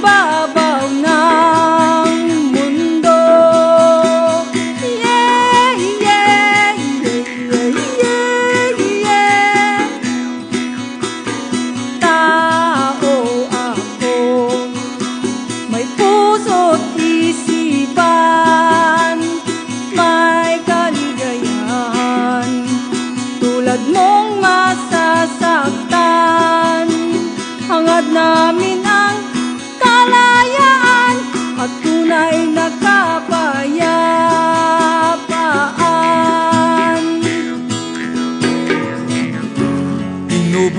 sa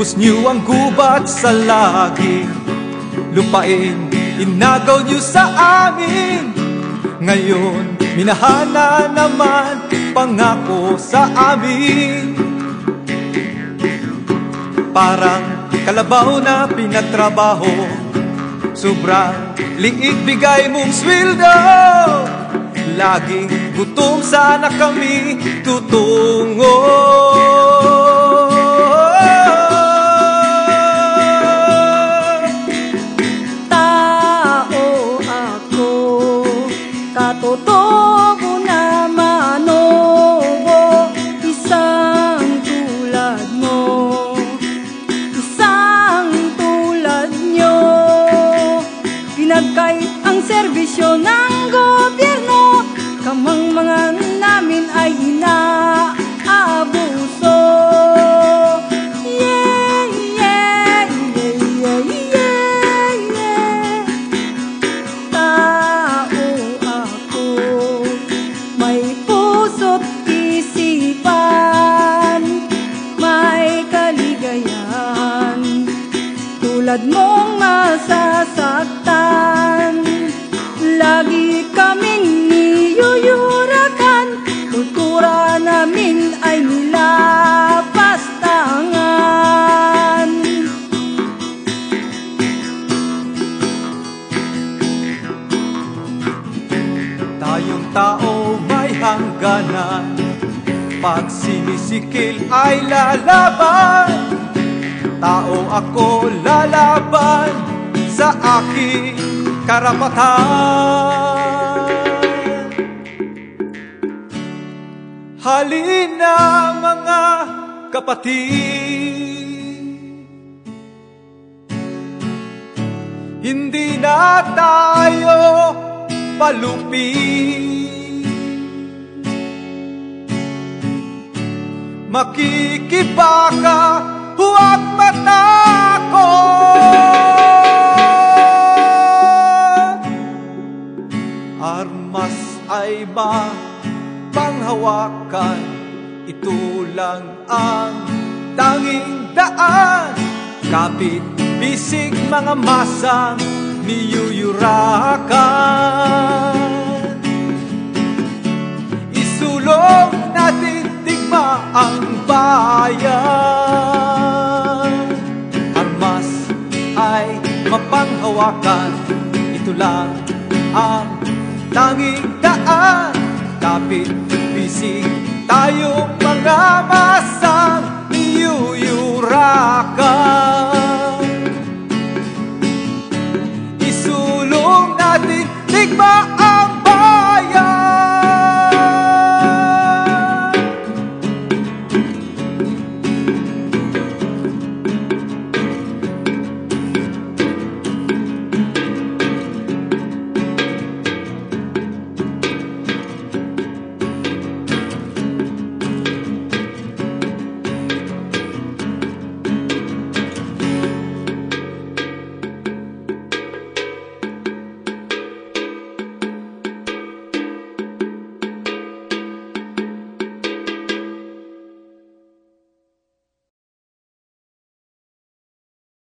Inubos niyo ang gubat sa laging lupain Inagaw niyo sa amin. Ngayon, minahana naman pangako sa amin. Parang kalabaw na pinatrabaho. Sobrang liit bigay mong sweldo. Laging gutom sana kami tutungo Katotobo na manobo Isang tulad mo. Isang tulad nyo. Pinagkait ang serbisyo ng kaligayahan Tulad mong masasaktan Lagi kaming niyuyurakan. Kultura namin ay nilapastangan. Tayong tao may hangganan. Pag sinisikil ay lalaban Tao ako lalaban sa aking karapatan. Halina mga kapatid. Hindi na tayo palupi Makikibaka, huwag matakot. Armas ay mapanghawakan. Ito lang ang tanging daan. Kapit bisig mga masang niyuyurakan hawakan. Ito lang ang tanging daan. Kapit bisig tayong mga masang niyuyurakan